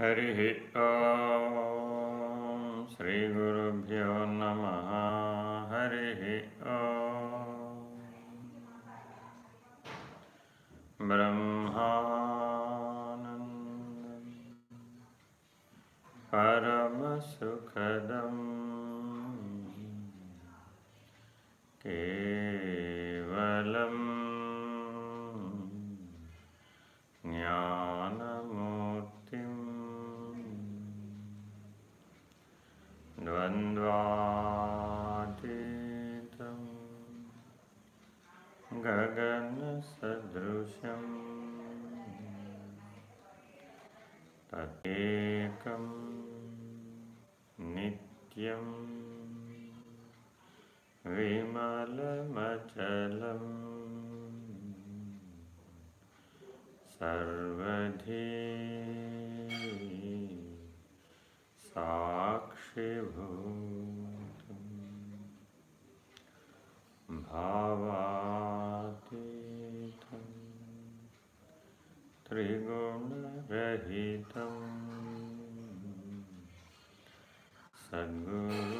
हरिः ॐ नमः। हरिः ॐ ब्रह्मानन्दं परमसुखदम्। केवलम् तदेकं नित्यं। विमलमचलम् सर्वधी। साक्षिभूतम्। भावातीतं त्रिगुणरहितं Uh...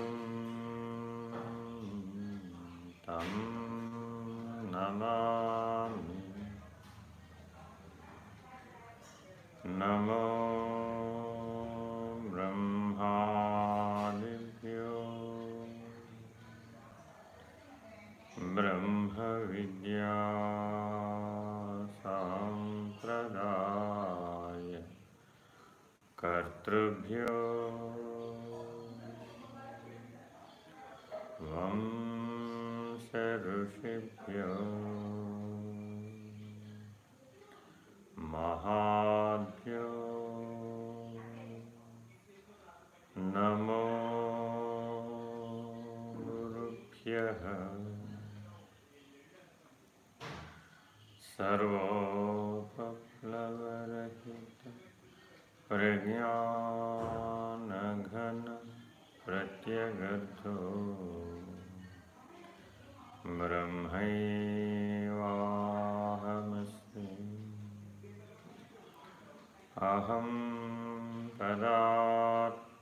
अहं पदार्थरहितः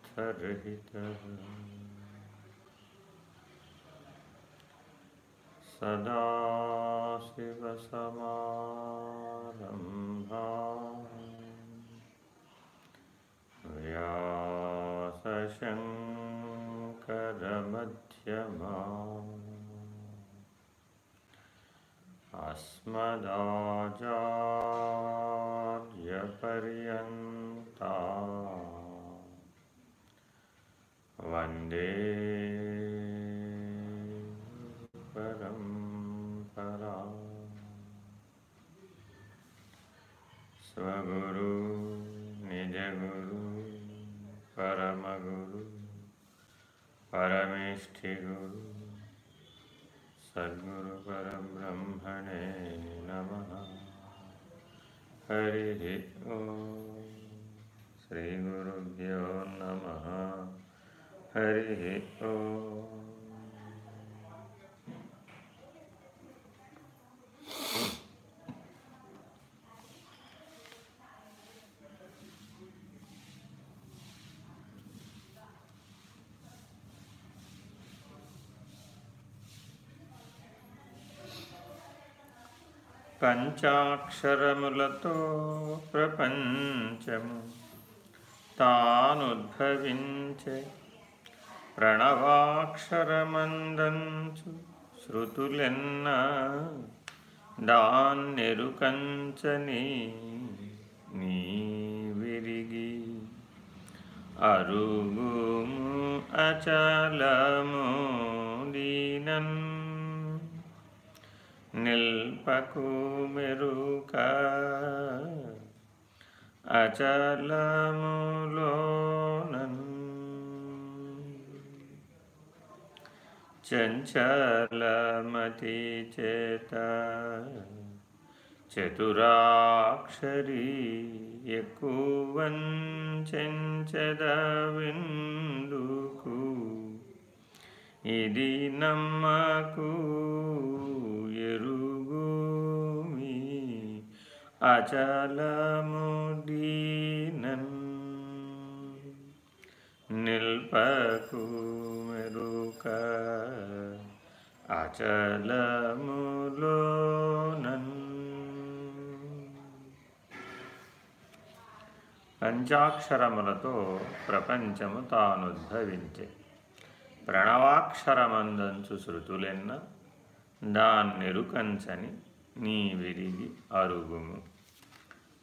सदाशिवसमारम्भा व्यासशङ्करमध्यमा अस्मदाचार्यपर्यन्ता वंदे परम्परा स्वगुरु निजगुरु परमगुरु परमेष्ठिगुरु सद्गुरुपरब्रह्मणे नमः हरिः ॐ श्रीगुरुभ्यो नमः। हरिः ॐ పంచాక్షరములతో ప్రపంచము తానుద్భవించే ప్రణవాక్షరమందంచు శృతులెన్న దాన్నెరుకంచని నీ విరిగి అరుగుము అచలము దీనన్ నిల్పకు మెరుక అచలములోనన్ చంచలమతి చేత చతురాక్షరి ఎక్కువంచెంచద విందుకు ఇది నమ్మకు ఎరుగుమి అచలముదీనన్ నిల్పకు మెరుక అచలములోనన్. పంచాక్షరములతో ప్రపంచము తానుద్భవించే. ప్రణవాక్షరమందంచు శృతులెన్న దాన్నెరుకంచని నీ విరిగి అరుగుము.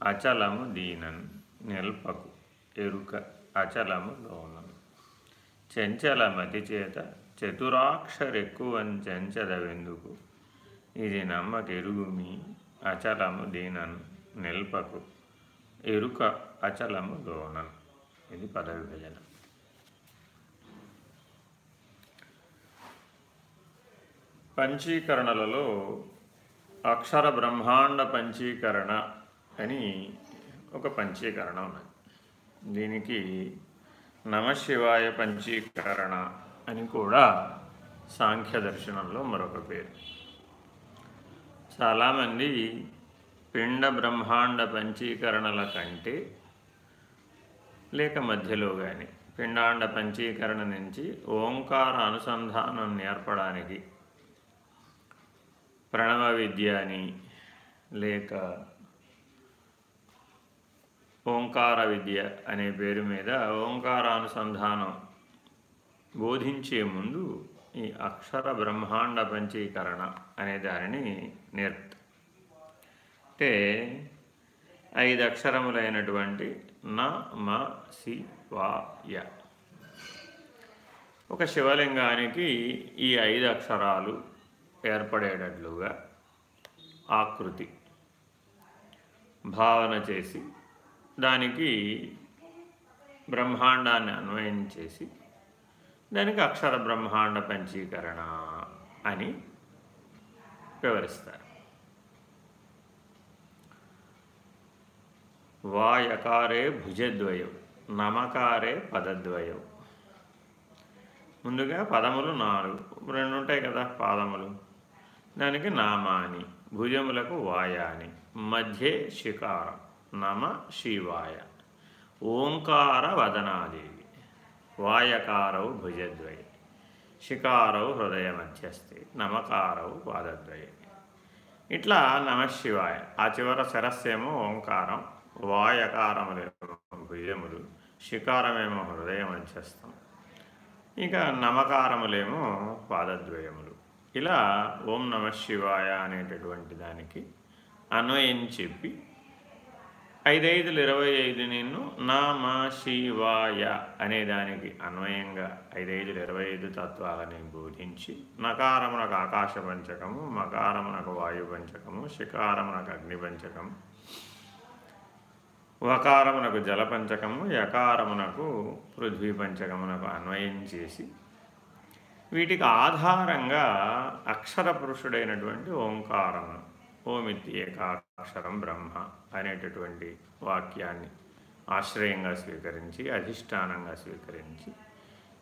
అచలము దీనన్ నిల్పకు ఎరుక అచలము లోనను చెంచలమతి చేత చతురాక్షరెక్కువని చెంచదవెందుకు? ఇది నమ్మకెరుగుమి అచలము దీనన్ నిల్పకు ఎరుక అచలము లోనం ఇది పద పంచీకరణలలో అక్షర బ్రహ్మాండ పంచీకరణ అని ఒక పంచీకరణ ఉన్నది. దీనికి నమశివాయ పంచీకరణ అని కూడా సాంఖ్య దర్శనంలో మరొక పేరు. చాలామంది పిండ బ్రహ్మాండ పంచీకరణల కంటే లేక మధ్యలో కానీ పిండాండ పంచీకరణ నుంచి ఓంకార అనుసంధానం నేర్పడానికి ప్రణవ విద్య అని లేక ఓంకార విద్య అనే పేరు మీద ఓంకారానుసంధానం బోధించే ముందు ఈ అక్షర బ్రహ్మాండ పంచీకరణ అనే దానిని నేర్పుతారు అంటే ఐదు అక్షరములైనటువంటి న మ సి వా య. ఒక శివలింగానికి ఈ ఐదు అక్షరాలు ఏర్పడేటట్లుగా ఆకృతి భావన చేసి దానికి బ్రహ్మాండాన్ని అన్వయం చేసి దానికి అక్షర బ్రహ్మాండ పంచీకరణ అని వివరిస్తారు. వాయకారే భుజద్వయం నమకారే పదద్వయం. ముందుగా పదములు నాలుగు రెండు ఉంటాయి కదా పాదములు. దానికి నామాని భుజములకు వాయాని మధ్యే శికారం నమ శివాయ. ఓంకార వదనాదేవి వాయకారవు భుజద్వయ శికారవు హృదయ మధ్యస్థి నమకారవు పాదద్వయ ఇట్లా నమశివాయ ఆ చివర శరస్సేమో ఓంకారం వాయకారములేమో భుజములు శికారమేమో హృదయ మధ్యస్థం. ఇక నమకారములేమో పాదద్వయములు. ఇలా ఓం నమ శివాయ అనేటటువంటి దానికి అన్వయం చెప్పి ఐదైదులు ఇరవై ఐదు నిన్ను నా మా శివాయ అనే దానికి అన్వయంగా ఐదైదులు ఇరవై ఐదు తత్వాలని బోధించి నకారమునకు ఆకాశ పంచకము మకారమునకు వాయు పంచకము శికారమునకు అగ్ని పంచకము వకారమునకు జలపంచకము యకారమునకు పృథ్వీ పంచకమునకు అన్వయం చేసి వీటికి ఆధారంగా అక్షర పురుషుడైనటువంటి ఓంకారం ఓమితి ఏకాక్షరం బ్రహ్మ అనేటటువంటి వాక్యాన్ని ఆశ్రయంగా స్వీకరించి అధిష్టానంగా స్వీకరించి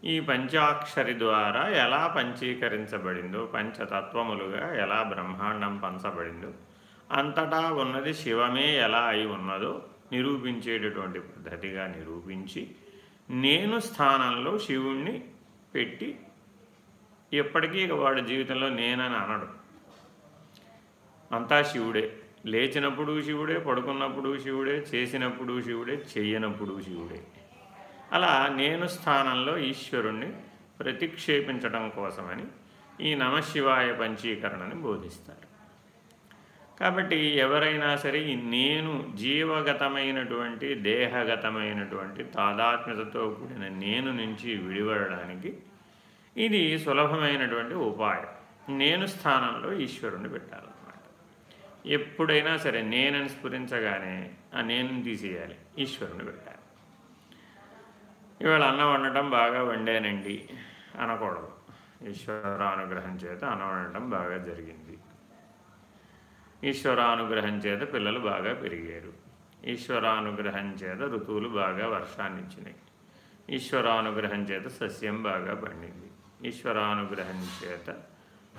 ఈ పంచాక్షరి ద్వారా ఎలా పంచీకరించబడిందో పంచతత్వములుగా ఎలా బ్రహ్మాండం పంచబడిందో అంతటా ఉన్నది శివమే ఎలా అయి ఉన్నదో నిరూపించేటటువంటి పద్ధతిగా నిరూపించి నేను స్థానంలో శివుణ్ణి పెట్టి ఎప్పటికీ వాడి జీవితంలో నేనని అనడు. అంతా శివుడే. లేచినప్పుడు శివుడే పడుకున్నప్పుడు శివుడే చేసినప్పుడు శివుడే చెయ్యనప్పుడు శివుడే. అలా నేను స్థానంలో ఈశ్వరుణ్ణి ప్రతిక్షేపించడం కోసమని ఈ నమశివాయ పంచీకరణని బోధిస్తారు. కాబట్టి ఎవరైనా సరే నేను జీవగతమైనటువంటి దేహగతమైనటువంటి తాదాత్మ్యతతో కూడిన నేను నుంచి విడిపడడానికి ఇది సులభమైనటువంటి ఉపాయం. నేను స్థానంలో ఈశ్వరుణ్ణి పెట్టాలన్నమాట. ఎప్పుడైనా సరే నేనని స్ఫురించగానే ఆ నేను తీసేయాలి ఈశ్వరుని పెట్టాలి. ఇవాళ అన్నం వండటం బాగా వండానండి అనకూడదు. ఈశ్వరానుగ్రహం చేత అన్నం వండటం బాగా జరిగింది. ఈశ్వరానుగ్రహం చేత పిల్లలు బాగా పెరిగారు. ఈశ్వరానుగ్రహం చేత ఋతువులు బాగా వర్షాన్ని ఇచ్చినాయి ఈశ్వరానుగ్రహం చేత సస్యం బాగా పండింది. ఈశ్వరానుగ్రహం చేత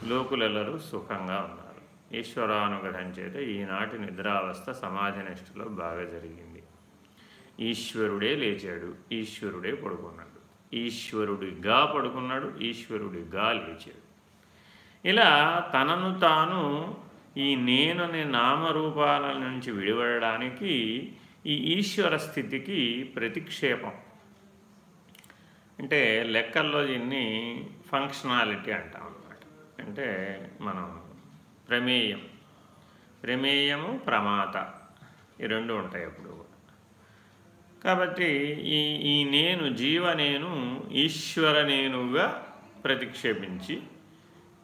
లోకులెల్లరూ సుఖంగా ఉన్నారు. ఈశ్వరానుగ్రహం చేత ఈనాటి నిద్రావస్థ సమాధి నిష్ఠలో బాగా జరిగింది. ఈశ్వరుడే లేచాడు ఈశ్వరుడే పడుకున్నాడు. ఈశ్వరుడిగా పడుకున్నాడు ఈశ్వరుడిగా లేచాడు. ఇలా తనను తాను ఈ నేననే నామరూపాల నుంచి విడిపడడానికి ఈ ఈశ్వర స్థితికి ప్రతిక్షేపం అంటే లెక్కల్లో దీన్ని ఫంక్షనాలిటీ అంటాం అన్నమాట. అంటే మనం ప్రమేయం ప్రమేయము ప్రమాత ఈ రెండు ఉంటాయి ఎప్పుడు కాబట్టి ఈ ఈ నేను జీవ నేను ఈశ్వర నేనుగా ప్రతిక్షేపించి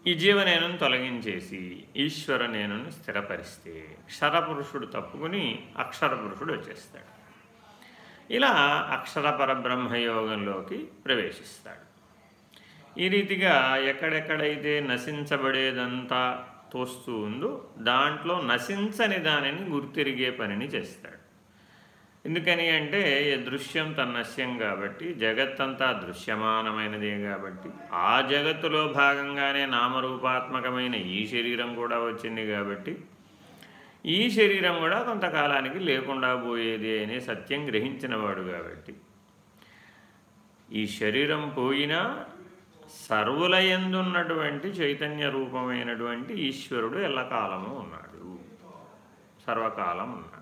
ఈ జీవనేనును తొలగించేసి ఈశ్వర నేనుని స్థిరపరిస్తే క్షరపురుషుడు తప్పుకుని అక్షర పురుషుడు వచ్చేస్తాడు. ఇలా అక్షర పరబ్రహ్మయోగంలోకి ప్రవేశిస్తాడు. ఈ రీతిగా ఎక్కడెక్కడైతే నశించబడేదంతా తోస్తూ ఉందో దాంట్లో నశించని దానిని గుర్తిరిగే పనిని చేస్తాడు. ఎందుకని అంటే ఈ దృశ్యం తన్నశ్యం కాబట్టి జగత్తంతా దృశ్యమానమైనదే కాబట్టి ఆ జగత్తులో భాగంగానే నామరూపాత్మకమైన ఈ శరీరం కూడా వచ్చింది కాబట్టి ఈ శరీరం కూడా కొంతకాలానికి లేకుండా పోయేది అనే సత్యం గ్రహించినవాడు కాబట్టి. ఈ శరీరం పోయినా సర్వులయందున్నటువంటి చైతన్య రూపమైనటువంటి ఈశ్వరుడు ఎల్లకాలము ఉన్నాడు. సర్వకాలం ఉన్నాడు.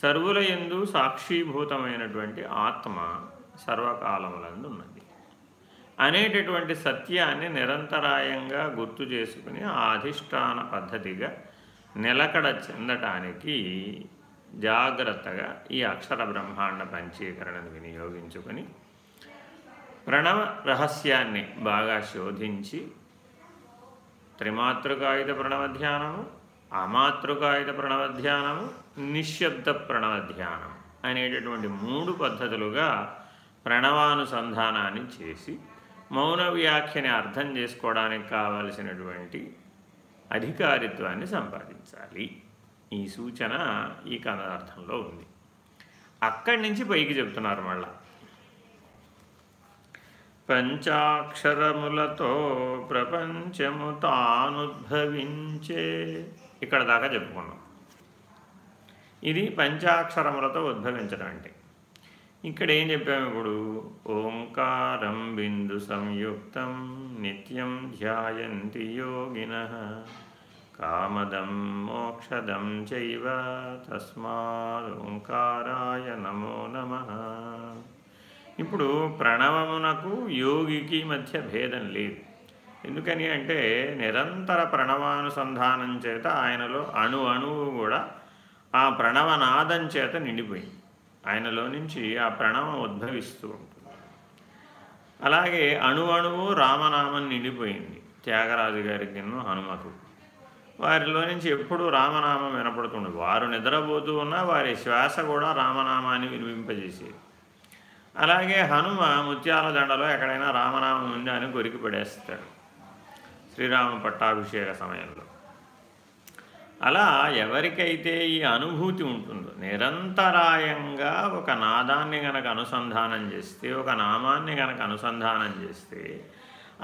సర్వుల ఎందు సాక్షీభూతమైనటువంటి ఆత్మ సర్వకాలములందు ఉన్నది అనేటటువంటి సత్యాన్ని నిరంతరాయంగా గుర్తు చేసుకుని ఆ అధిష్టాన పద్ధతిగా నిలకడ చెందటానికి జాగ్రత్తగా ఈ అక్షర బ్రహ్మాండ పంచీకరణను వినియోగించుకొని ప్రణవ రహస్యాన్ని బాగా శోధించి త్రిమాతృకాయుధ ప్రణవధ్యానము అమాతృకాయుధ ప్రణవధ్యానము నిశ్శబ్ద ప్రణవధ్యానం అనేటటువంటి మూడు పద్ధతులుగా ప్రణవానుసంధానాన్ని చేసి మౌన వ్యాఖ్యని అర్థం చేసుకోవడానికి కావలసినటువంటి అధికారిత్వాన్ని సంపాదించాలి. ఈ సూచన ఈ కథార్థంలో ఉంది. అక్కడి నుంచి పైకి చెప్తున్నారు మళ్ళా. పంచాక్షరములతో ప్రపంచము తానుద్భవించే ఇక్కడ దాకా చెప్పుకున్నాం. ఇది పంచాక్షరములతో ఉద్భవించడం అంటే. ఇక్కడ ఏం చెప్పాము ఇప్పుడు? ఓంకారం బిందు సంయుక్తం నిత్యం ధ్యాయంతి యోగిన కామదం మోక్షదం చైవ తస్మాత్ ఓంకారాయ నమో నమ. ఇప్పుడు ప్రణవమునకు యోగికి మధ్య భేదం లేదు. ఎందుకని అంటే నిరంతర ప్రణవానుసంధానం చేత ఆయనలో అణు అణువు కూడా ఆ ప్రణవనాదం చేత నిండిపోయింది. ఆయనలో నుంచి ఆ ప్రణవం ఉద్భవిస్తూ ఉంటుంది. అలాగే అణు అణువు రామనామం నిండిపోయింది. త్యాగరాజు గారికి హనుమకు వారిలో నుంచి ఎప్పుడూ రామనామం వినపడుతుంది వారు నిద్రపోతూ ఉన్నా వారి శ్వాస కూడా రామనామాన్ని వినిపింపజేసేది. అలాగే హనుమ ముత్యాల దండలో ఎక్కడైనా రామనామం ఉందా అని కొరికి పడేస్తాడు శ్రీరామ పట్టాభిషేక సమయంలో. అలా ఎవరికైతే ఈ అనుభూతి ఉంటుందో నిరంతరాయంగా ఒక నాదాన్ని గనక అనుసంధానం చేస్తే ఒక నామాన్ని గనక అనుసంధానం చేస్తే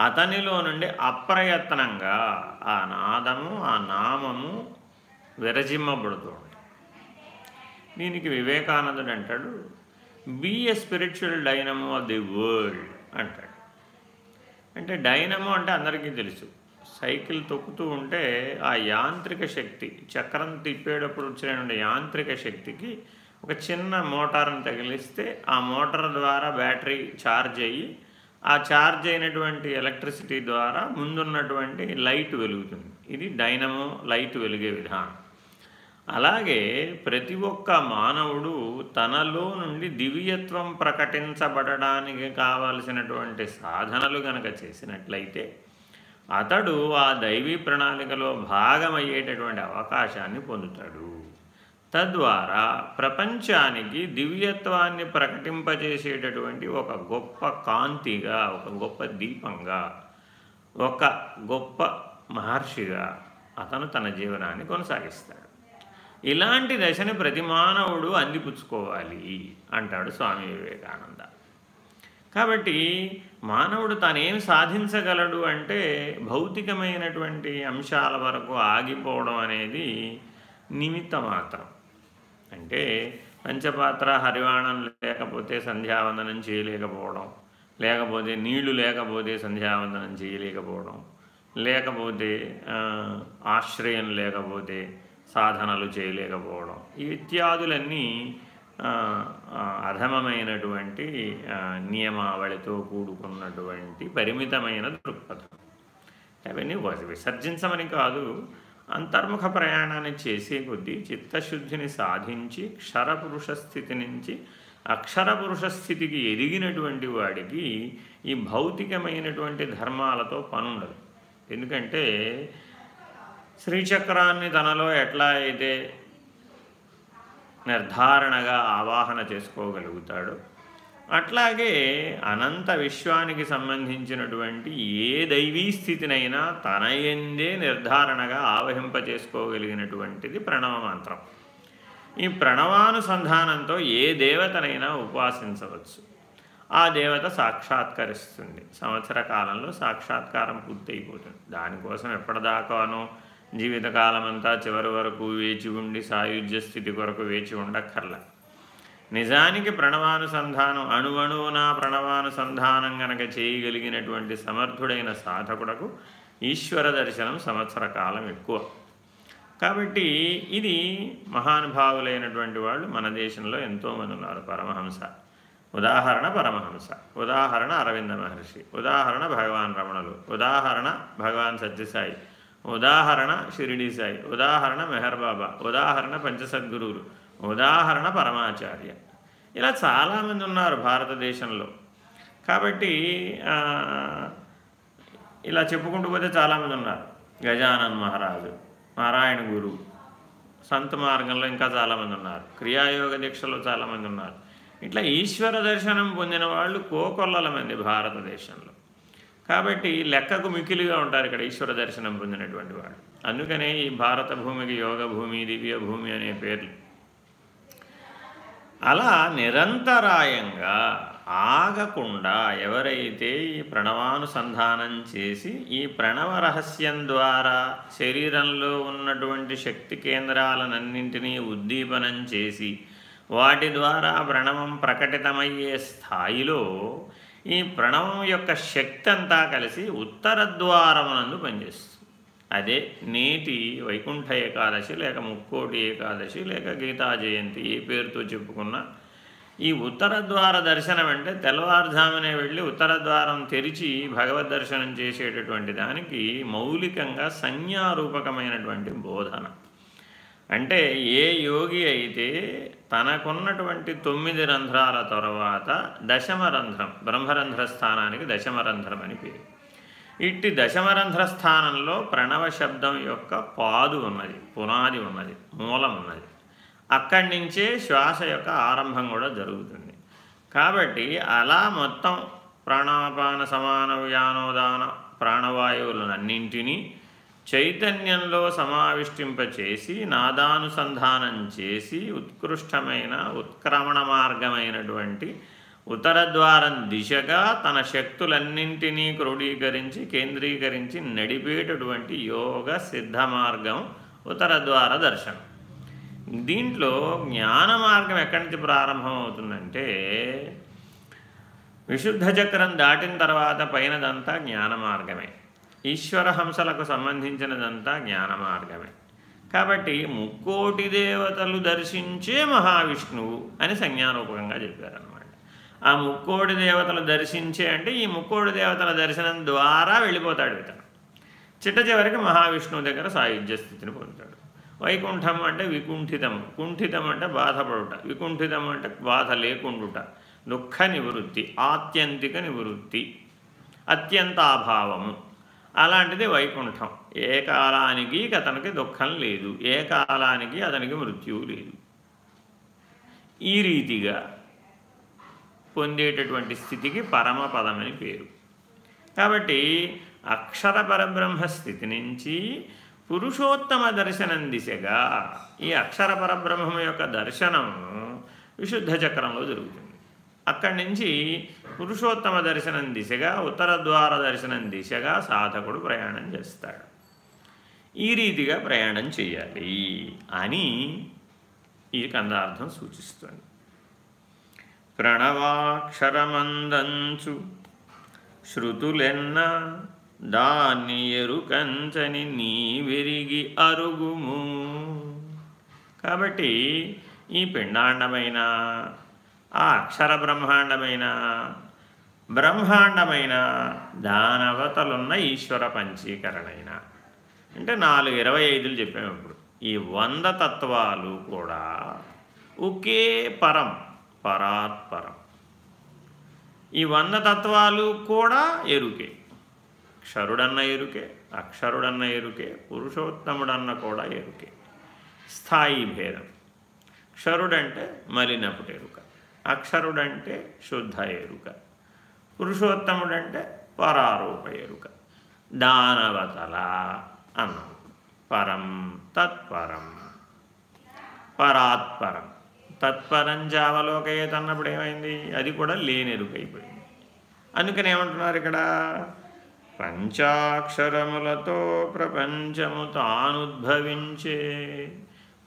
అతనిలో నుండి అప్రయత్నంగా ఆ నాదము ఆ నామము విరజిమ్మబడుతూ ఉంటుంది దీనికి వివేకానందుడు అంటాడు be a spiritual dynamo of the world అంటాడు. అంటే డైనమో అంటే అందరికీ తెలుసు. సైకిల్ తొక్కుతూ ఉంటే ఆ యాంత్రిక శక్తి చక్రం తిప్పేటప్పుడు వచ్చినటువంటి యాంత్రిక శక్తికి ఒక చిన్న మోటార్ని తగిలిస్తే ఆ మోటార్ ద్వారా బ్యాటరీ ఛార్జ్ అయ్యి ఆ ఛార్జ్ అయినటువంటి ఎలక్ట్రిసిటీ ద్వారా ముందున్నటువంటి లైట్ వెలుగుతుంది. ఇది డైనమో లైట్ వెలిగే విధానం. అలాగే ప్రతి ఒక్క మానవుడు తనలో నుండి దివ్యత్వం ప్రకటించబడడానికి కావలసినటువంటి సాధనలు గనక చేసినట్లయితే అతడు ఆ దైవీ ప్రణాళికలో భాగమయ్యేటటువంటి అవకాశాన్ని పొందుతాడు. తద్వారా ప్రపంచానికి దివ్యత్వాన్ని ప్రకటింపజేసేటటువంటి ఒక గొప్ప కాంతిగా ఒక గొప్ప దీపంగా ఒక గొప్ప మహర్షిగా అతను తన జీవనాన్ని కొనసాగిస్తాడు. ఇలాంటి దశని ప్రతి మానవుడు అందిపుచ్చుకోవాలి అంటాడు స్వామి వివేకానంద. కాబట్టి మానవుడు తానేం సాధించగలడు అంటే భౌతికమైనటువంటి అంశాల వరకు ఆగిపోవడం అనేది నిమిత్త మాత్రం అంటే పంచపాత్ర హరివాణం లేకపోతే సంధ్యావందనం చేయలేకపోవడం లేకపోతే నీళ్ళు లేకపోతే సంధ్యావందనం చేయలేకపోవడం లేకపోతే ఆశ్రయం లేకపోతే సాధనలు చేయలేకపోవడం ఈ ఇత్యాదులన్నీ అధమమైనటువంటి నియమావళితో కూడుకున్నటువంటి పరిమితమైన దృక్పథం. అవన్నీ విసర్జించమని కాదు అంతర్ముఖ ప్రయాణాన్ని చేసే కొద్దీ చిత్తశుద్ధిని సాధించి క్షరపురుష స్థితి నుంచి అక్షర పురుష స్థితికి ఎదిగినటువంటి వాడికి ఈ భౌతికమైనటువంటి ధర్మాలతో పనుండదు. ఎందుకంటే శ్రీచక్రాన్ని తనలో ఎట్లా అయితే నిర్ధారణగా ఆవాహన చేసుకోగలుగుతాడో. అట్లాగే అనంత విశ్వానికి సంబంధించినటువంటి ఏ దైవీ స్థితినైనా తన ఎందే నిర్ధారణగా ఆవహింపచేసుకోగలిగినటువంటిది ప్రణవ మంత్రం. ఈ ప్రణవానుసంధానంతో ఏ దేవతనైనా ఉపాసించవచ్చు. ఆ దేవత సాక్షాత్కరిస్తుంది. సంవత్సర కాలంలో సాక్షాత్కారం పూర్తయిపోతుంది. దానికోసం ఎప్పటిదాకానో జీవితకాలం అంతా చివరి వరకు వేచి ఉండి సాయుధ్య స్థితి కొరకు వేచి ఉండక్కర్ల. నిజానికి ప్రణవానుసంధానం అణువణువున ప్రణవానుసంధానం గనక చేయగలిగినటువంటి సమర్థుడైన సాధకుడకు ఈశ్వర దర్శనం సంవత్సర కాలం ఎక్కువ. కాబట్టి ఇది మహానుభావులైనటువంటి వాళ్ళు మన దేశంలో ఎంతోమంది ఉన్నారు. పరమహంస. ఉదాహరణ పరమహంస. ఉదాహరణ అరవింద మహర్షి. ఉదాహరణ భగవాన్ రమణులు. ఉదాహరణ భగవాన్ సత్యసాయి. ఉదాహరణ షిరిడి సాయి ఉదాహరణ మెహర్ బాబా ఉదాహరణ పంచసద్గురువులు ఉదాహరణ పరమాచార్య. ఇలా చాలామంది ఉన్నారు భారతదేశంలో. కాబట్టి ఇలా చెప్పుకుంటూ పోతే చాలామంది ఉన్నారు. గజానన్ మహారాజు నారాయణ గురు సంత మార్గంలో ఇంకా చాలామంది ఉన్నారు. క్రియాయోగ దీక్షలో చాలామంది ఉన్నారు. ఇట్లా ఈశ్వర దర్శనం పొందిన వాళ్ళు కోకొల్లల మంది భారతదేశంలో. కాబట్టి లెక్కకు మికిలిగా ఉంటారు ఇక్కడ ఈశ్వర దర్శనం పొందినటువంటి వాడు. అందుకనే ఈ భారత భూమికి యోగ భూమి దివ్య భూమి అనే పేర్లు. అలా నిరంతరాయంగా ఆగకుండా ఎవరైతే ఈ ప్రణవానుసంధానం చేసి ఈ ప్రణవ రహస్యం ద్వారా శరీరంలో ఉన్నటువంటి శక్తి కేంద్రాలనన్నింటినీ ఉద్దీపనం చేసి వాటి ద్వారా ప్రణవం ప్రకటితమయ్యే స్థాయిలో ఈ ప్రణవం యొక్క శక్తి అంతా కలిసి ఉత్తర ద్వారమునందు పనిచేస్తుంది. అదే నేటి వైకుంఠ ఏకాదశి లేక ముక్కోటి ఏకాదశి లేక గీతా జయంతి ఏ పేరుతో చెప్పుకున్నా ఈ ఉత్తర ద్వార దర్శనం అంటే తెల్లవారుజామునే వెళ్ళి ఉత్తర ద్వారం తెరిచి భగవద్ దర్శనం చేసేటటువంటి దానికి మౌలికంగా సంజ్ఞారూపకమైనటువంటి బోధన. అంటే ఏ యోగి అయితే తనకున్నటువంటి తొమ్మిది రంధ్రాల తర్వాత దశమ రంధ్రం బ్రహ్మరంధ్ర స్థానానికి దశమ రంధ్రం అని పేరు. ఇట్టి దశమరంధ్ర స్థానంలో ప్రణవ శబ్దం యొక్క పాదు ఉన్నది పునాది ఉన్నది మూలం ఉన్నది. అక్కడి నుంచే శ్వాస యొక్క ఆరంభం కూడా జరుగుతుంది. కాబట్టి అలా మొత్తం ప్రాణాపాన సమాన వ్యానోదాన ప్రాణవాయువులన్నింటినీ చైతన్యంలో సమావిష్టింపచేసి నాదానుసంధానం చేసి ఉత్కృష్టమైన ఉత్క్రమణ మార్గమైనటువంటి ఉత్తరద్వారం దిశగా తన శక్తులన్నింటినీ క్రోడీకరించి కేంద్రీకరించి నడిపేటటువంటి యోగ సిద్ధ మార్గం ఉత్తరద్వార దర్శనం. దీంట్లో జ్ఞాన మార్గం ఎక్కడి నుంచి ప్రారంభమవుతుందంటే విశుద్ధ చక్రం దాటిన తర్వాత పైనదంతా జ్ఞాన మార్గమే. ఈశ్వర హంసలకు సంబంధించినదంతా జ్ఞాన మార్గమే కాబట్టి ముక్కోటి దేవతలు దర్శించే మహావిష్ణువు అని సంజ్ఞారూపకంగా చెప్పారనమాట ఆ ముక్కోటి దేవతలు దర్శించే అంటే ఈ ముక్కోటి దేవతల దర్శనం ద్వారా వెళ్ళిపోతాడు ఇతను. చిట్ట చివరికి మహావిష్ణువు దగ్గర సాయుధ్య స్థితిని పొందుతాడు. వైకుంఠం అంటే వికుంఠితం. కుంఠితం అంటే బాధపడుట. వికుంఠితం అంటే బాధ లేకుండుట. దుఃఖ నివృత్తి. ఆత్యంతిక నివృత్తి. అత్యంతాభావము. అలాంటిది వైకుంఠం. ఏ కాలానికి అతనికి దుఃఖం లేదు. ఏ కాలానికి అతనికి మృత్యువు లేదు. ఈ రీతిగా పొందేటటువంటి స్థితికి పరమపదమని పేరు. కాబట్టి అక్షర పరబ్రహ్మ స్థితి నుంచి పురుషోత్తమ దర్శనం దిశగా ఈ అక్షర పరబ్రహ్మం యొక్క దర్శనం విశుద్ధ చక్రంలో జరుగుతుంది. అక్కడి నుంచి పురుషోత్తమ దర్శనం దిశగా ఉత్తర ద్వార దర్శనం దిశగా సాధకుడు ప్రయాణం చేస్తాడు. ఈ రీతిగా ప్రయాణం చేయాలి అని ఈ కందార్థం సూచిస్తుంది. ప్రణవాక్షరమందంచు శృతులెన్న దాన్ని ఎరుకంచని నీ విరిగి అరుగుము. కాబట్టి ఈ పిండాండమైన ఆ అక్షర బ్రహ్మాండమైన బ్రహ్మాండమైన దానవతలున్న ఈశ్వర పంచీకరణైన. అంటే నాలుగు ఇరవై ఐదులు చెప్పాము ఇప్పుడు. ఈ వంద తత్వాలు కూడా ఒకే పరం పరాత్పరం. ఈ వంద తత్వాలు కూడా ఎరుకే. క్షరుడన్న ఎరుకే అక్షరుడన్న ఎరుకే పురుషోత్తముడన్న కూడా ఎరుకే. స్థాయి భేదం. క్షరుడంటే మలినపుట ఎరుక అక్షరుడంటే శుద్ధ ఎరుక పురుషోత్తముడంటే పరారూప ఎరుక దానవతల అన్నం. పరం తత్పరం. పరాత్పరం. తత్పరం జావలోకయేతన్నప్పుడు ఏమైంది? అది కూడా లేనెరుకైపోయింది. అందుకని ఏమంటున్నారు ఇక్కడ? పంచాక్షరములతో ప్రపంచము తానుద్భవించే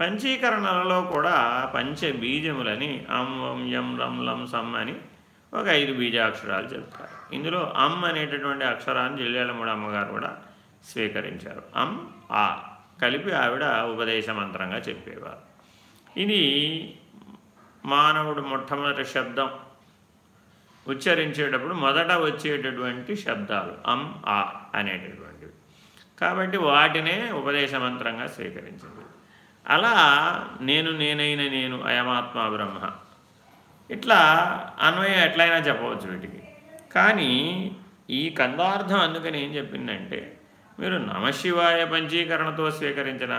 పంచీకరణలలో కూడా పంచబీజములని అం వం యం రం లం సమ్ అని ఒక ఐదు బీజాక్షరాలు చెప్తారు. ఇందులో అమ్ అనేటటువంటి అక్షరాన్ని జిల్లేలముడు అమ్మగారు కూడా స్వీకరించారు. అం ఆ కలిపి ఆవిడ ఉపదేశ మంత్రంగా చెప్పేవారు. ఇది మానవుడు మొట్టమొదటి శబ్దం. ఉచ్చరించేటప్పుడు మొదట వచ్చేటటువంటి శబ్దాలు. అం ఆ అనేటటువంటివి. కాబట్టి వాటినే ఉపదేశ మంత్రంగా స్వీకరించింది. అలా నేను నేనైన నేను అయమాత్మ బ్రహ్మ. ఇట్లా అన్వయం ఎట్లయినా చెప్పవచ్చు వీటికి. కానీ ఈ కందార్థం అందుకని ఏం చెప్పిందంటే మీరు నమశివాయ పంచీకరణతో స్వీకరించిన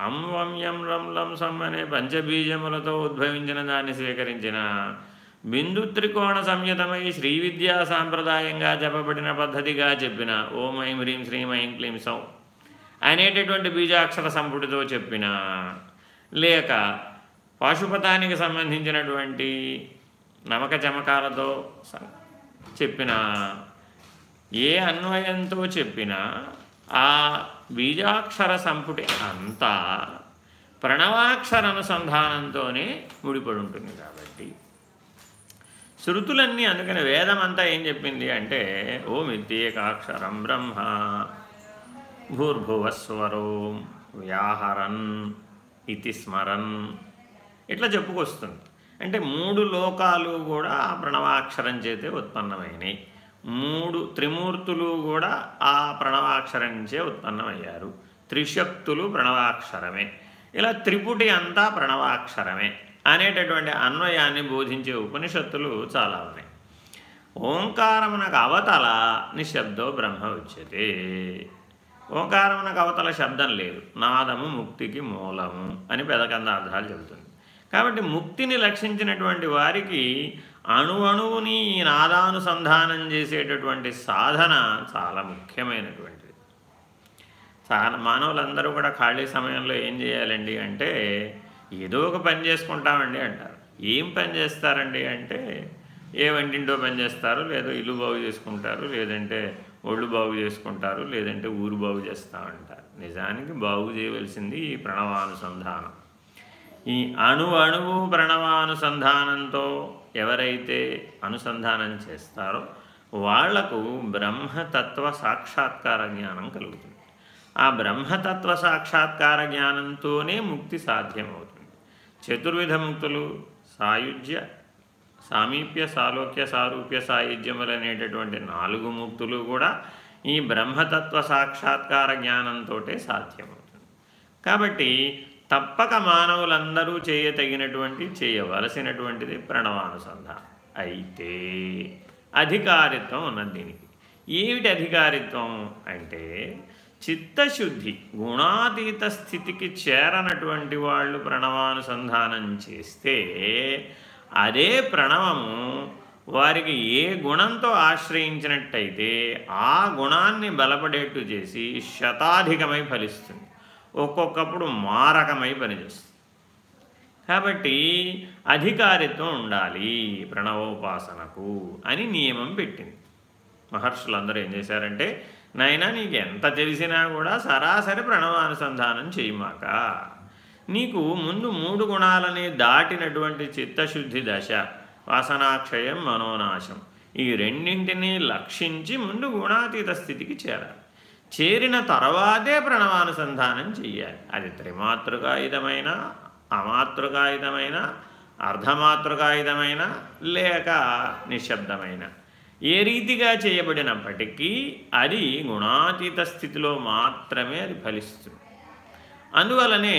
అం వం యం రం లం సం అనే పంచబీజములతో ఉద్భవించిన దాన్ని స్వీకరించిన బిందు త్రికోణ సంయుతమై శ్రీ విద్యా సాంప్రదాయంగా చెప్పబడిన పద్ధతిగా చెప్పిన ఓం ఐం హ్రీం శ్రీం ఐం క్లీం సౌ. అనేటటువంటి బీజాక్షర సంపుటితో చెప్పిన లేక పాశుపతానికి సంబంధించినటువంటి నమక చమకాలతో చెప్పిన ఏ అన్వయంతో చెప్పినా ఆ బీజాక్షర సంపుటి అంతా ప్రణవాక్షర అనుసంధానంతోనే ముడిపడి ఉంటుంది కాబట్టి. శృతులన్నీ అందుకని వేదమంతా ఏం చెప్పింది అంటే ఓ మిత్యేకాక్షరం బ్రహ్మ. భూర్భువస్వరో వ్యాహరన్ ఇతి స్మరన్. ఇట్లా చెప్పుకొస్తుంది. అంటే మూడు లోకాలు కూడా ఆ ప్రణవాక్షరం చేతే ఉత్పన్నమైనవి మూడు త్రిమూర్తులు కూడా ఆ ప్రణవాక్షరం ఉత్పన్నమయ్యారు. త్రిశక్తులు ప్రణవాక్షరమే. ఇలా త్రిపుటి అంతా ప్రణవాక్షరమే అనేటటువంటి అన్వయాన్ని బోధించే ఉపనిషత్తులు చాలా ఉన్నాయి. ఓంకారమునకు అవతల నిశ్శబ్దో బ్రహ్మ ఉచ్యతే. ఓంకారమునకు అవతల శబ్దం లేదు. నాదము ముక్తికి మూలము అని పెదకందార్థాలు చెబుతుంది. కాబట్టి ముక్తిని లక్షించినటువంటి వారికి అణు అణువుని ఈ నాదానుసంధానం చేసేటటువంటి సాధన చాలా ముఖ్యమైనటువంటిది. చాలా మానవులందరూ కూడా ఖాళీ సమయంలో ఏం చేయాలండి అంటే ఏదో ఒక పని చేసుకుంటామండి అంటారు. ఏం పని చేస్తారండి అంటే ఏ వంటింటో పని చేస్తారు లేదో ఇల్లు బాగు చేసుకుంటారు లేదంటే ఒళ్ళు బాగు చేసుకుంటారు లేదంటే ఊరు బాగు చేస్తూ ఉంటారు. నిజానికి బాగు చేయవలసింది ఈ ప్రణవానుసంధానం. ఈ అణు అణువు ప్రణవానుసంధానంతో ఎవరైతే అనుసంధానం చేస్తారో వాళ్ళకు బ్రహ్మతత్వ సాక్షాత్కార జ్ఞానం కలుగుతుంది. ఆ బ్రహ్మతత్వ సాక్షాత్కార జ్ఞానంతోనే ముక్తి సాధ్యమవుతుంది. చతుర్విధ ముక్తులు సాయుధ్య సామీప్య సాలోక్య సారూప్య సాయుధ్యములు అనేటటువంటి నాలుగు ముక్తులు కూడా ఈ బ్రహ్మతత్వ సాక్షాత్కార జ్ఞానంతో సాధ్యమవుతుంది. కాబట్టి తప్పక మానవులందరూ చేయతగినటువంటి చేయవలసినటువంటిది ప్రణవానుసంధానం. అయితే అధికారిత్వం ఉన్నది దీనికి. ఏమిటి అధికారిత్వం అంటే చిత్తశుద్ధి గుణాతీత స్థితికి చేరనటువంటి వాళ్ళు ప్రణవానుసంధానం చేస్తే అదే ప్రణవము వారికి ఏ గుణంతో ఆశ్రయించినట్టయితే ఆ గుణాన్ని బలపడేట్టు చేసి శతాధికమై ఫలిస్తుంది. ఒక్కొక్కప్పుడు మారకమై పనిచేస్తుంది. కాబట్టి అధికారిత్వం ఉండాలి ప్రణవోపాసనకు అని నియమం పెట్టింది. మహర్షులందరూ ఏం చేశారంటే నైనా నీకు ఎంత తెలిసినా కూడా సరాసరి ప్రణవానుసంధానం చేయమాక నీకు ముందు మూడు గుణాలని దాటినటువంటి చిత్తశుద్ధి దశ వాసనాక్షయం మనోనాశం. ఈ రెండింటినీ లక్షించి ముందు గుణాతీత స్థితికి చేరాలి. చేరిన తర్వాతే ప్రణవానుసంధానం చెయ్యాలి. అది త్రిమాతృకాయుధమైన అమాతృకాయుధమైన అర్ధమాతృకాయుధమైన లేక నిశ్శబ్దమైన. ఏ రీతిగా చేయబడినప్పటికీ అది గుణాతీత స్థితిలో మాత్రమే అది ఫలిస్తుంది. అందువలనే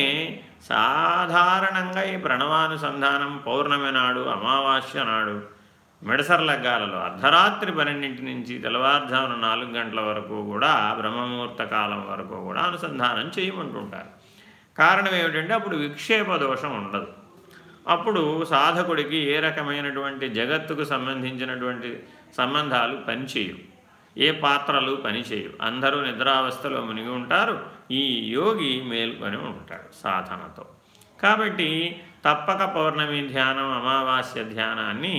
సాధారణంగా ఈ ప్రణవానుసంధానం పౌర్ణమి నాడు అమావాస్య నాడు మిడసర్లగ్గాలలో అర్ధరాత్రి పన్నెండింటి నుంచి తెల్లవారుజామున నాలుగు గంటల వరకు కూడా బ్రహ్మముహూర్త కాలం వరకు కూడా అనుసంధానం చేయమంటుంటారు. కారణం ఏమిటంటే అప్పుడు విక్షేప దోషం ఉండదు. అప్పుడు సాధకుడికి ఏ రకమైనటువంటి జగత్తుకు సంబంధించినటువంటి సంబంధాలు పనిచేయవు. ఏ పాత్రలు పనిచేయవు. అందరూ నిద్రావస్థలో మునిగి ఉంటారు. ఈ యోగి మేల్కొని ఉంటాడు సాధనతో. కాబట్టి తప్పక పౌర్ణమి ధ్యానం అమావాస్య ధ్యానాన్ని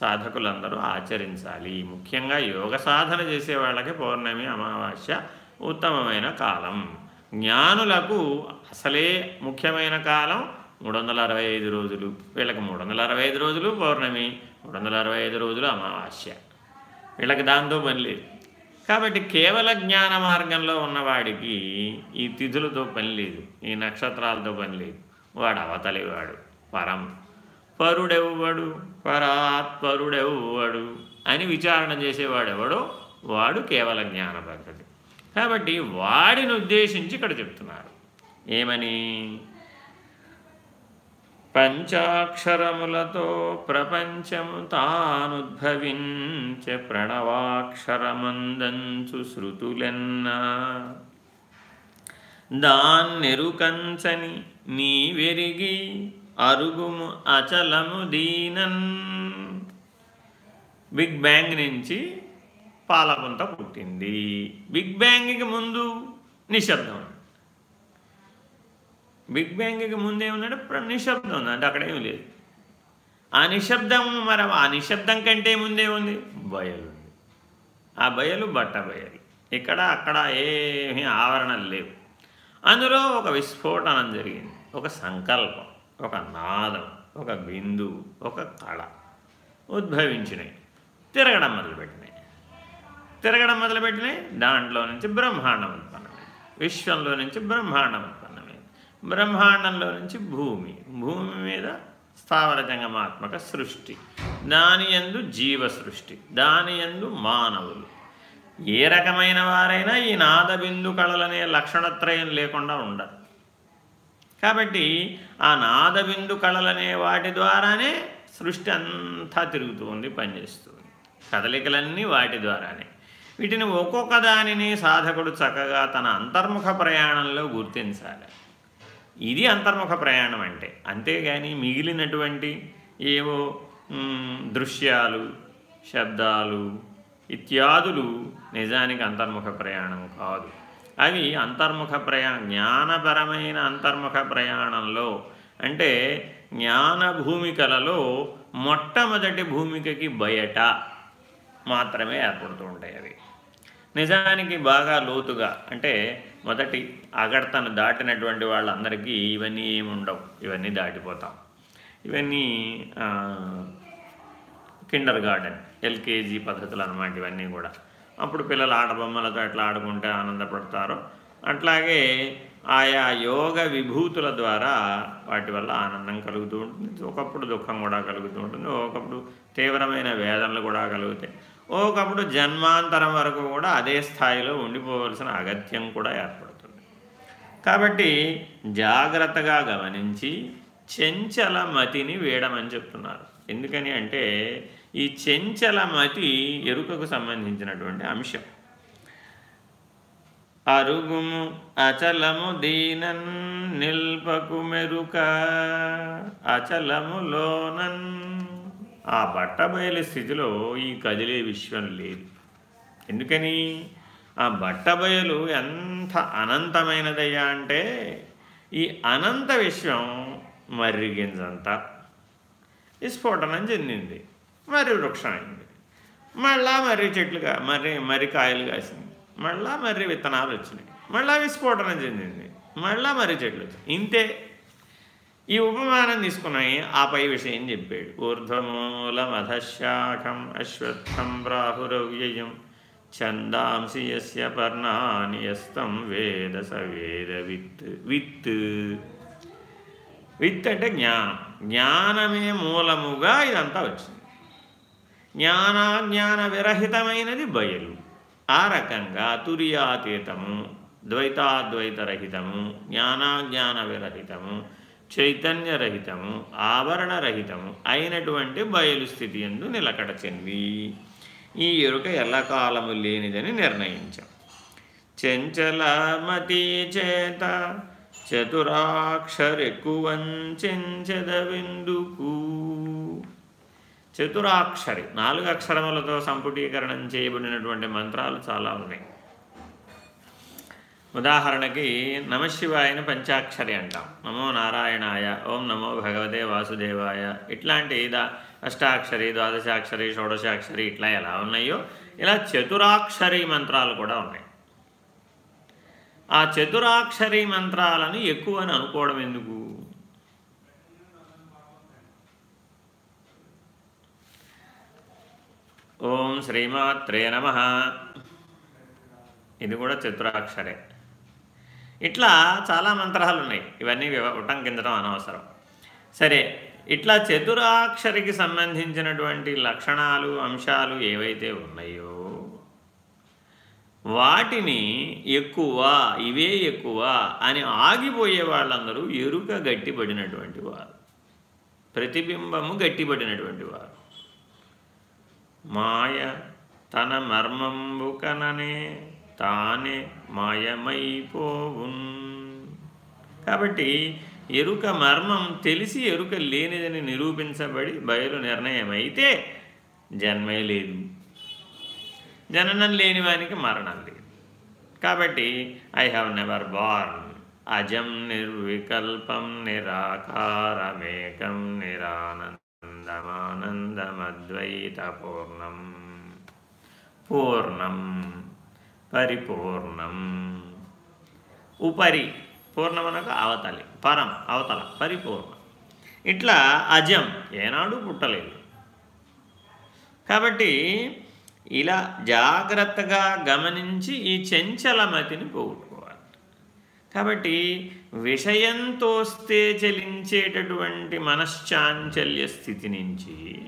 సాధకులందరూ ఆచరించాలి. ముఖ్యంగా యోగ సాధన చేసే వాళ్ళకి పౌర్ణమి అమావాస్య ఉత్తమమైన కాలం. జ్ఞానులకు అసలే ముఖ్యమైన కాలం మూడు వందల అరవై ఐదు రోజులు. వీళ్ళకి మూడు వందల అరవై ఐదు రోజులు పౌర్ణమి మూడు వందల అరవై ఐదు రోజులు అమావాస్య. వీళ్ళకి దాంతో పని లేదు. కాబట్టి కేవల జ్ఞాన మార్గంలో ఉన్నవాడికి ఈ తిథులతో పని లేదు ఈ నక్షత్రాలతో పని లేదు. వాడు అవతలివాడు పరం. పరుడెవ్వడు పరాత్పరుడెవ్వడు అని విచారణ చేసేవాడెవడో వాడు కేవల జ్ఞాన పద్ధతి. కాబట్టి వాడిని ఉద్దేశించి ఇక్కడ చెప్తున్నారు. ఏమని? పంచాక్షరములతో ప్రపంచము తానుద్భవించ ప్రణవాక్షరమందంచు శృతులెన్నా. దాన్నెరుకంచని నీ వెరిగి అరుగుము అచలము దీనన్. బిగ్ బ్యాంగ్ నుంచి పాలకుంత పుట్టింది. బిగ్ బ్యాంగ్కి ముందు నిశ్శబ్దం. బిగ్ బ్యాంగ్కి ముందు ఏమన్నాడు నిశ్శబ్దం ఉంది. అంటే అక్కడ లేదు. ఆ నిశ్శబ్దం మరి ఆ నిశ్శబ్దం కంటే ముందే ఉంది. బయలు ఉంది. ఆ బయలు బట్ట బయలు. ఇక్కడ అక్కడ ఏమీ ఆవరణలు లేవు. అందులో ఒక విస్ఫోటనం జరిగింది. ఒక సంకల్పం ఒక నాదం ఒక బిందువు ఒక కళ ఉద్భవించినాయి. తిరగడం మొదలుపెట్టినాయి. తిరగడం మొదలుపెట్టినాయి. దాంట్లో నుంచి బ్రహ్మాండం ఉత్పన్నమైంది. విశ్వంలో నుంచి బ్రహ్మాండం ఉత్పన్నమైంది. బ్రహ్మాండంలో నుంచి భూమి భూమి మీద స్థావర జంగమాత్మక సృష్టి దాని ఎందు జీవ సృష్టి దాని ఎందు మానవులు. ఏ రకమైన వారైనా ఈ నాదబిందు కళలనే లక్షణత్రయం లేకుండా ఉండదు కాబట్టి ఆ నాదబిందు కళలనే వాటి ద్వారానే సృష్టి అంతా తిరుగుతుంది పనిచేస్తుంది కదలికలన్నీ వాటి ద్వారానే. వీటిని ఒక్కొక్క దానిని సాధకుడు చక్కగా తన అంతర్ముఖ ప్రయాణంలో గుర్తించాలి. ఇది అంతర్ముఖ ప్రయాణం అంటే. అంతేగాని మిగిలినటువంటి ఏవో దృశ్యాలు శబ్దాలు ఇత్యాదులు నిజానికి అంతర్ముఖ ప్రయాణం కాదు. అవి అంతర్ముఖ ప్రయాణ జ్ఞానపరమైన అంతర్ముఖ ప్రయాణంలో అంటే జ్ఞాన భూమికలలో మొట్టమొదటి భూమికకి బయట మాత్రమే ఏర్పడుతూ ఉంటాయి అవి. నిజానికి బాగా లోతుగా అంటే మొదటి అగడతను దాటినటువంటి వాళ్ళందరికీ ఇవన్నీ ఏమి ఉండవు ఇవన్నీ దాటిపోతాం. ఇవన్నీ కిండర్ గార్డెన్ ఎల్కేజీ పద్ధతులు అనమాట ఇవన్నీ కూడా. అప్పుడు పిల్లలు ఆటబొమ్మలతో ఎట్లా ఆడుకుంటే ఆనందపడతారో అట్లాగే ఆయా యోగ విభూతుల ద్వారా వాటి వల్ల ఆనందం కలుగుతూ ఉంటుంది. ఒకప్పుడు దుఃఖం కూడా కలుగుతూ ఉంటుంది. ఒకప్పుడు తీవ్రమైన వేదనలు కూడా కలుగుతాయి. ఒకప్పుడు జన్మాంతరం వరకు కూడా అదే స్థాయిలో ఉండిపోవలసిన అగత్యం కూడా ఏర్పడుతుంది. కాబట్టి జాగ్రత్తగా గమనించి చెంచల మతిని వేయడమని చెప్తున్నారు. ఎందుకని అంటే ఈ చెంచల మతి ఎరుకకు సంబంధించినటువంటి అంశం. అరుగుము అచలము దీనన్ నిల్పకు మెరుక అచలములోనన్ ఆ బట్టబయలు స్థితిలో ఈ కదిలే విశ్వం లేదు. ఎందుకని? ఆ బట్టబయలు ఎంత అనంతమైనదయ్యా అంటే ఈ అనంత విశ్వం మర్రిగింజంత విస్ఫోటనం చెందింది మర్రి వృక్షం అయింది మళ్ళా మర్రి చెట్లుగా మర్రి మర్రి కాయలు కాసింది మళ్ళా మర్రి విత్తనాలు వచ్చినాయి. మళ్ళా విస్ఫోటనం చెందింది. మళ్ళా మర్రి చెట్లు వచ్చినాయి. ఇంతే. ఈ ఉపమానం తీసుకున్నాయి. ఆ పై విషయం చెప్పాడు. ఊర్ధ్వమూలమధశాఖం అశ్వత్థం ప్రాహురవ్యయం ఛందాంసి యస్య పర్ణాని యస్తం వేద సవేద వేద విత్ విత్. విత్ అంటే జ్ఞానం. జ్ఞానమే మూలముగా ఇదంతా వచ్చింది. జ్ఞానాజ్ఞాన విరహితమైనది బయలు. ఆ రకంగా తురియాతీతము ద్వైతాద్వైతరహితము జ్ఞానాజ్ఞాన విరహితము చైతన్యరహితము ఆభరణరహితము అయినటువంటి బయలు స్థితి ఎందు నిలకడ చెంది. ఈ ఎరుక ఎల్లకాలము లేనిదని నిర్ణయించాం. చెంచలమతి చేత చతురాక్షరెక్కువంచెంచెదవెందుకు చతురాక్షరి నాలుగు అక్షరములతో సంపుటీకరణం చేయబడినటువంటి మంత్రాలు చాలా ఉన్నాయి. ఉదాహరణకి నమశివాయని పంచాక్షరి అంటాం. నమో నారాయణాయ ఓం నమో భగవతే వాసుదేవాయ. ఇట్లాంటి దా అష్టాక్షరి ద్వాదశాక్షరి షోడశాక్షరి ఇట్లా ఎలా ఉన్నాయో ఇలా చతురాక్షరి మంత్రాలు కూడా ఉన్నాయి. ఆ చతురాక్షరి మంత్రాలను ఎక్కువ అని అనుకోవడం ఎందుకు? ఓం శ్రీమాత్రే నమ. ఇది కూడా చతురాక్షరే. ఇట్లా చాలా మంత్రాలు ఉన్నాయి ఇవన్నీ ఉటంకించడం అనవసరం. సరే ఇట్లా చతురాక్షరికి సంబంధించినటువంటి లక్షణాలు అంశాలు ఏవైతే ఉన్నాయో వాటిని ఎక్కువ ఇవే ఎక్కువ అని ఆగిపోయే వాళ్ళందరూ ఎరుక గట్టిపడినటువంటి వారు. ప్రతిబింబము గట్టిపడినటువంటి వారు. మాయ తన మర్మంబు కననే తానే మాయమైపోవున్. కాబట్టి ఎరుక మర్మం తెలిసి ఎరుక లేనిదని నిరూపించబడి బయలు నిర్ణయమైతే జన్మే లేదు. జననం లేనివానికి మరణం లేదు. కాబట్టి ఐ హ్యావ్ నెవర్ బార్న్ అజం నిర్వికల్పం నిరాకారమేకం నిరానందమానందమద్వైత పూర్ణం పూర్ణం. పరిపూర్ణం. ఉపరి పూర్ణమనకు అవతలి పరం అవతల పరిపూర్ణం. ఇట్లా అజం ఏనాడు పుట్టలేదు. కాబట్టి ఇలా జాగ్రత్తగా గమనించి ఈ చెంచలమతిని పోగొట్టుకోవాలి. కాబట్టి విషయంతోస్తే చలించేటటువంటి మనశ్చాంచల్య స్థితి నుంచి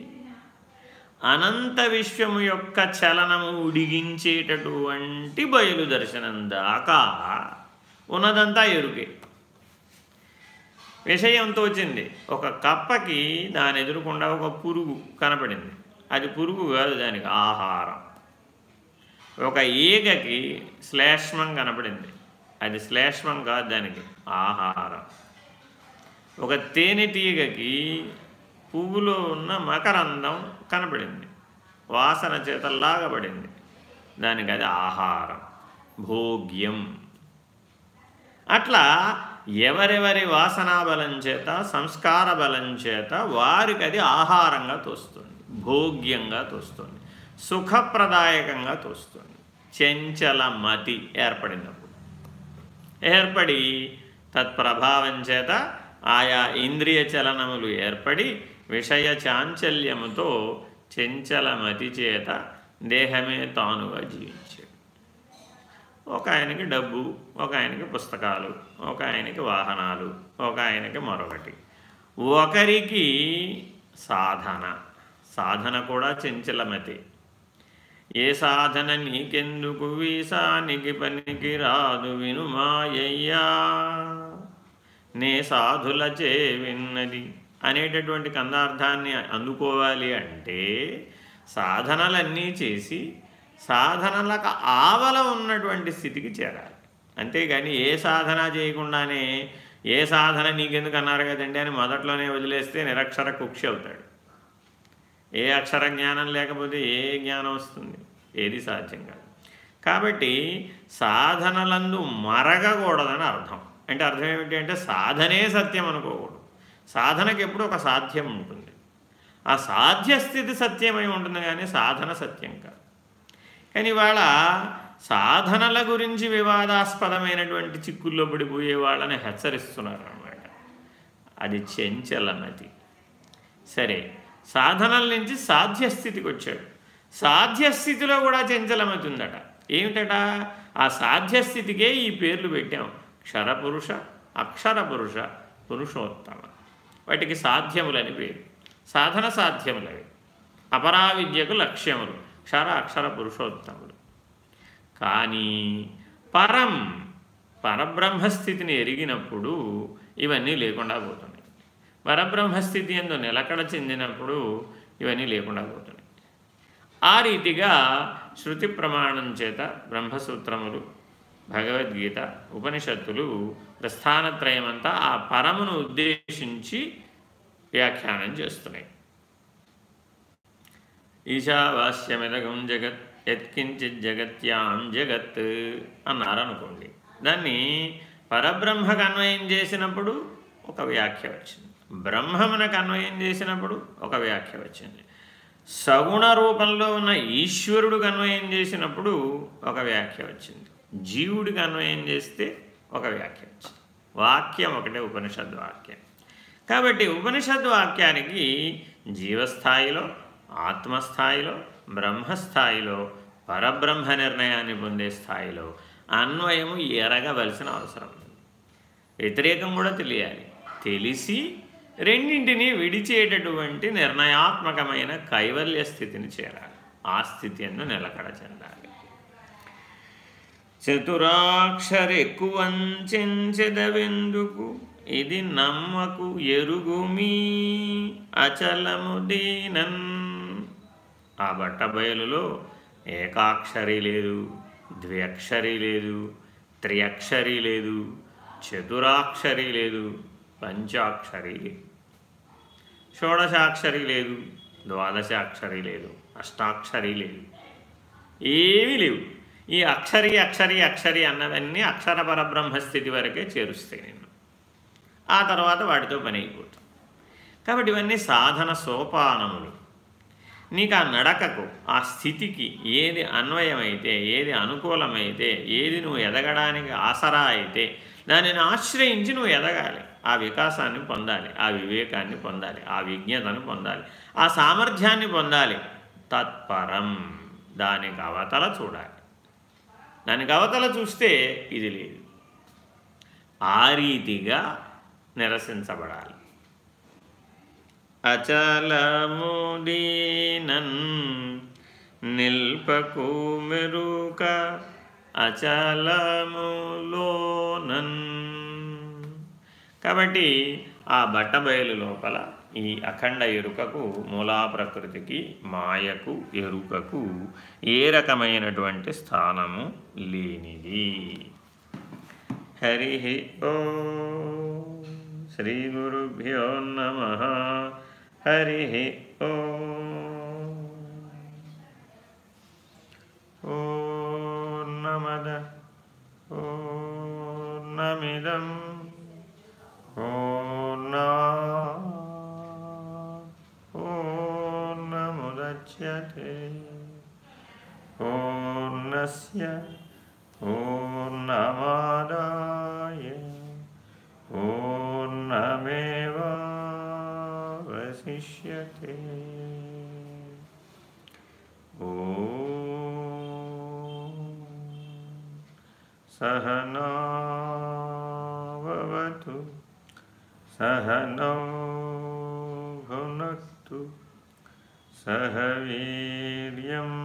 అనంత విశ్వము యొక్క చలనము ఉడిగించేటటువంటి బయలు దర్శనం దాకా ఉన్నదంతా ఎరుకే విషయంతో వచ్చింది. ఒక కప్పకి దాని ఎదురుకుండా ఒక పురుగు కనపడింది. అది పురుగు కాదు దానికి ఆహారం. ఒక ఈగకి శ్లేష్మం కనపడింది. అది శ్లేష్మం కాదు దానికి ఆహారం. ఒక తేనెటీగకి పువ్వులో ఉన్న మకరందం కనబడింది. వాసన చేత లాగబడింది దానికి అది ఆహారం భోగ్యం. అట్లా ఎవరెవరి వాసనా బలం చేత సంస్కార బలం చేత వారికి అది ఆహారంగా తోస్తుంది భోగ్యంగా తోస్తుంది సుఖప్రదాయకంగా తోస్తుంది. చెంచల మతి ఏర్పడినప్పుడు. ఏర్పడి తత్ప్రభావం చేత ఆయా ఇంద్రియ చలనములు ఏర్పడి విషయ చాంచల్యముతో చెంచలమతి చేత దేహమే తానుగా జీవించాడు ఒక ఆయనకి డబ్బు ఒక ఆయనకి పుస్తకాలు ఒక ఆయనకి వాహనాలు ఒక ఆయనకి మరొకటి. ఒకరికి సాధన సాధన కూడా చెంచలమతి ఏ సాధన నీకెందుకు వీసానికి పనికి రాదు వినుమాయ్యా నే సాధులచే విన్నది. అనేటటువంటి కందార్థాన్ని అందుకోవాలి అంటే సాధనలన్నీ చేసి సాధనలకు ఆవల ఉన్నటువంటి స్థితికి చేరాలి. అంతేగాని ఏ సాధన చేయకుండానే ఏ సాధన నీకెందుకు అన్నారు కదండి అని మొదట్లోనే వదిలేస్తే నిరక్షర కుక్షి అవుతాడు. ఏ అక్షర జ్ఞానం లేకపోతే ఏ జ్ఞానం వస్తుంది? ఏది సాధ్యం కాదు. కాబట్టి సాధనలందు మరగకూడదని అర్థం. అంటే అర్థం ఏమిటి అంటే సాధనే సత్యం అనుకోకూడదు. సాధనకి ఎప్పుడు ఒక సాధ్యం ఉంటుంది. ఆ సాధ్య స్థితి సత్యమై ఉంటుంది కానీ సాధన సత్యం కాదు. కానీ ఇవాళ సాధనల గురించి వివాదాస్పదమైనటువంటి చిక్కుల్లో పడిపోయే వాళ్ళని హెచ్చరిస్తున్నారు అన్నమాట అది చెంచలమతి సరే సాధనల నుంచి సాధ్యస్థితికి వచ్చాడు. సాధ్యస్థితిలో కూడా చెంచలమతి ఉందట ఏమిటట? ఆ సాధ్యస్థితికే ఈ పేర్లు పెట్టాం. క్షరపురుష అక్షర పురుష పురుషోత్తమ. వాటికి సాధ్యములని పేరు. సాధన సాధ్యములవి అపరావిద్యకు లక్ష్యములు. క్షర అక్షర పురుషోత్తములు. కానీ పరం పరబ్రహ్మస్థితిని ఎరిగినప్పుడు ఇవన్నీ లేకుండా పోతున్నాయి. పరబ్రహ్మస్థితి ఎందు నిలకడ చెందినప్పుడు ఇవన్నీ లేకుండా పోతున్నాయి. ఆ రీతిగా శృతి ప్రమాణం చేత బ్రహ్మసూత్రములు భగవద్గీత ఉపనిషత్తులు ప్రస్థానత్రయమంతా ఆ పరమును ఉద్దేశించి వ్యాఖ్యానం చేస్తున్నాయి. ఈశావాస్యమిదగం జగత్ ఎత్కించిత్ జగత్యాం జగత్ అన్నారు అనుకోండి దాన్ని పరబ్రహ్మకు అన్వయం చేసినప్పుడు ఒక వ్యాఖ్య వచ్చింది. బ్రహ్మమునకు అన్వయం చేసినప్పుడు ఒక వ్యాఖ్య వచ్చింది. సగుణ రూపంలో ఉన్న ఈశ్వరుడికి అన్వయం చేసినప్పుడు ఒక వ్యాఖ్య వచ్చింది. జీవుడికి అన్వయం చేస్తే ఒక వ్యాఖ్య వచ్చింది వాక్యం ఒకటే ఉపనిషద్ వాక్యం. కాబట్టి ఉపనిషద్ వాక్యానికి జీవస్థాయిలో ఆత్మస్థాయిలో బ్రహ్మస్థాయిలో పరబ్రహ్మ నిర్ణయాన్ని పొందే స్థాయిలో అన్వయము ఎరగవలసిన అవసరం వ్యతిరేకం కూడా తెలియాలి. తెలిసి రెండింటినీ విడిచేటటువంటి నిర్ణయాత్మకమైన కైవల్య స్థితిని చేరాలి. ఆ స్థితి అన్ను నిలకడ చెందాలి. చతురాక్షరెక్కువంచెదవెందుకు ఇది నమ్మకు ఎరుగుమీ అచలము దీనన్ ఆ బట్ట బయలులో ఏకాక్షరి లేదు ద్వ్యక్షరి లేదు త్రియక్షరి లేదు చతురాక్షరి లేదు పంచాక్షరి లేదు షోడశాక్షరి లేదు ద్వాదశాక్షరి లేదు అష్టాక్షరి లేదు. ఏమీ లేవు. ఈ అక్షరి అక్షరి అక్షరి అన్నవన్నీ అక్షర పరబ్రహ్మస్థితి వరకే చేరుస్తాయి నేను ఆ తర్వాత వాటితో పని అయిపోతుంది. కాబట్టి ఇవన్నీ సాధన సోపానములు. నీకు ఆ నడకకు ఆ స్థితికి ఏది అన్వయమైతే ఏది అనుకూలమైతే ఏది నువ్వు ఎదగడానికి ఆసరా అయితే దానిని ఆశ్రయించి నువ్వు ఎదగాలి. ఆ వికాసాన్ని పొందాలి ఆ వివేకాన్ని పొందాలి ఆ విజ్ఞతను పొందాలి ఆ సామర్థ్యాన్ని పొందాలి. తత్పరం దానికి అవతల చూడాలి. దానికి అవతల చూస్తే ఇది లేదు. ఆ రీతిగా నిరసించబడాలి. అచలముదీనన్ నిల్పకు మెరుక అచలములోనన్. కాబట్టి ఆ బట్టబయలు లోపల ఈ అఖండ ఎరుకకు మూలా ప్రకృతికి మాయకు ఎరుకకు ఏ రకమైనటువంటి స్థానము లేనిది. హరి ఓ శ్రీ గురుభ్యో నమ. హరి ఓ నమద. ఓ నమిదం. ఓ पूर्णस्य पूर्णमादाय पूर्णमेवावशिष्यते ॐ सहनावतु सहनौ भुनक्तु सह वीर्यम्